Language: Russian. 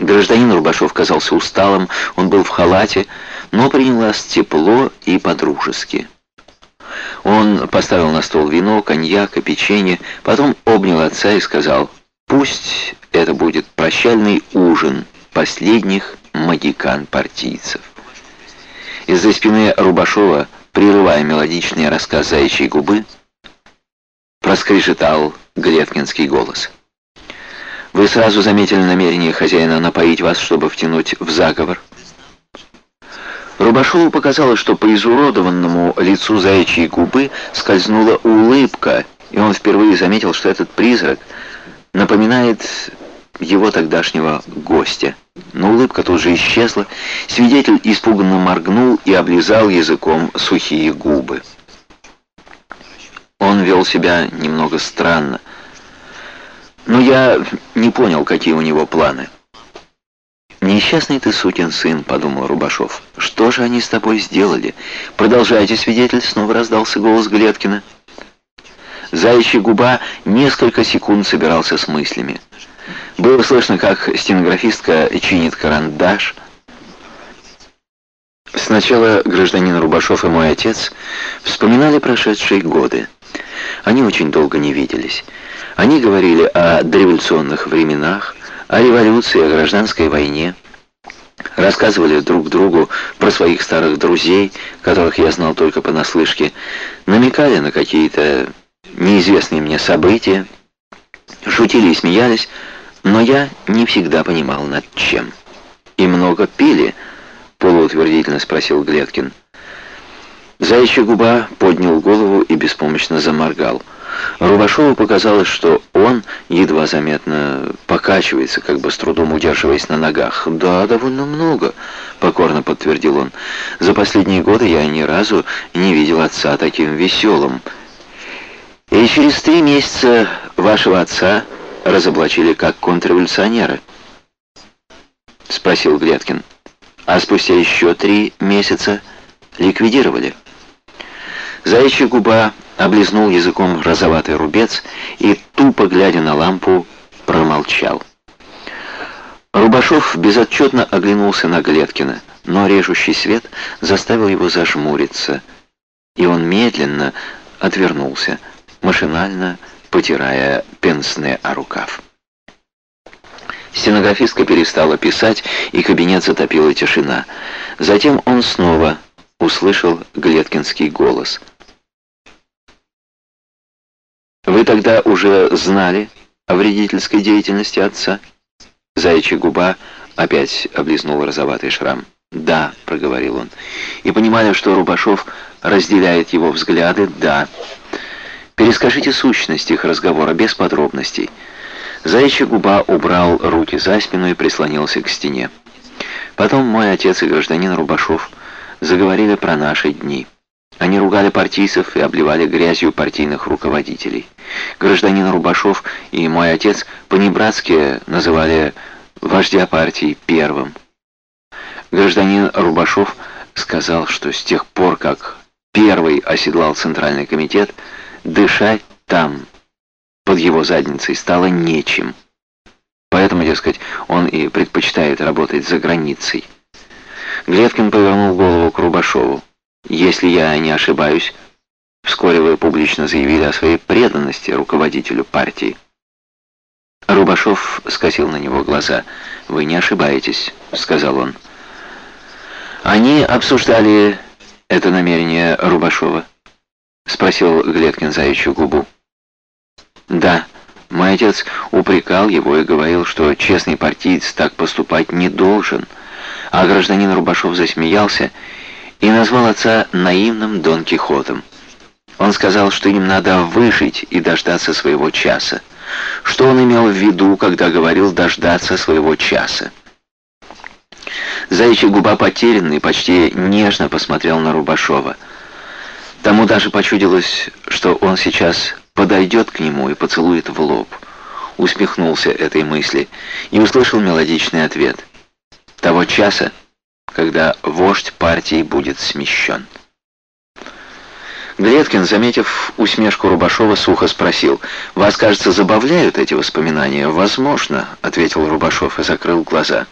Гражданин Рубашов казался усталым, он был в халате, но принялось тепло и подружески. Он поставил на стол вино, коньяк и печенье, потом обнял отца и сказал, «Пусть это будет прощальный ужин последних магикан-партийцев». Из-за спины Рубашова, прерывая мелодичный рассказ «Заячьей губы», проскрежетал Глевкинский голос. «Вы сразу заметили намерение хозяина напоить вас, чтобы втянуть в заговор?» Рубашову показалось, что по изуродованному лицу заячьей губы скользнула улыбка, и он впервые заметил, что этот призрак напоминает его тогдашнего гостя. Но улыбка тут же исчезла, свидетель испуганно моргнул и облизал языком сухие губы. Он вел себя немного странно, но я не понял, какие у него планы. «Несчастный ты сукин сын», — подумал Рубашов. «Что же они с тобой сделали?» «Продолжайте, свидетель», — снова раздался голос Глеткина. Заячья губа несколько секунд собирался с мыслями. Было слышно, как стенографистка чинит карандаш. Сначала гражданин Рубашов и мой отец вспоминали прошедшие годы. Они очень долго не виделись. Они говорили о дореволюционных временах, о революции, о гражданской войне. Рассказывали друг другу про своих старых друзей, которых я знал только понаслышке, намекали на какие-то неизвестные мне события, шутили и смеялись, но я не всегда понимал над чем. «И много пили?» — полуутвердительно спросил Глеткин. Заячья губа поднял голову и беспомощно заморгал — Рубашову показалось, что он едва заметно покачивается, как бы с трудом удерживаясь на ногах. «Да, довольно много», — покорно подтвердил он. «За последние годы я ни разу не видел отца таким веселым. И через три месяца вашего отца разоблачили как контрреволюционера?» — спросил Глеткин. «А спустя еще три месяца ликвидировали». Заячья губа облизнул языком розоватый рубец и, тупо глядя на лампу, промолчал. Рубашов безотчетно оглянулся на Глеткина, но режущий свет заставил его зажмуриться, и он медленно отвернулся, машинально потирая пенсне о рукав. Стенографистка перестала писать, и кабинет затопила тишина. Затем он снова услышал Глеткинский голос — вы тогда уже знали о вредительской деятельности отца? Заячья губа опять облизнул розоватый шрам. «Да», — проговорил он, и понимая, что Рубашов разделяет его взгляды, «да». Перескажите сущность их разговора без подробностей. Заячья губа убрал руки за спину и прислонился к стене. Потом мой отец и гражданин Рубашов заговорили про наши дни. Они ругали партийцев и обливали грязью партийных руководителей. Гражданин Рубашов и мой отец по-небратски называли вождя партии первым. Гражданин Рубашов сказал, что с тех пор, как первый оседлал Центральный комитет, дышать там, под его задницей, стало нечем. Поэтому, дескать, он и предпочитает работать за границей. Глевкин повернул голову к Рубашову. Если я не ошибаюсь, вскоре вы публично заявили о своей преданности руководителю партии. Рубашов скосил на него глаза. «Вы не ошибаетесь», — сказал он. «Они обсуждали это намерение Рубашова?» — спросил Глеткин заячью губу. «Да, мой отец упрекал его и говорил, что честный партиец так поступать не должен, а гражданин Рубашов засмеялся и назвал отца наивным Дон Кихотом. Он сказал, что им надо выжить и дождаться своего часа. Что он имел в виду, когда говорил «дождаться своего часа»? Заячья губа потерянный, почти нежно посмотрел на Рубашова. Тому даже почудилось, что он сейчас подойдет к нему и поцелует в лоб. Усмехнулся этой мысли и услышал мелодичный ответ. «Того часа, когда вождь партии будет смещен. Глеткин, заметив усмешку Рубашова, сухо спросил, «Вас, кажется, забавляют эти воспоминания?» «Возможно», — ответил Рубашов и закрыл глаза.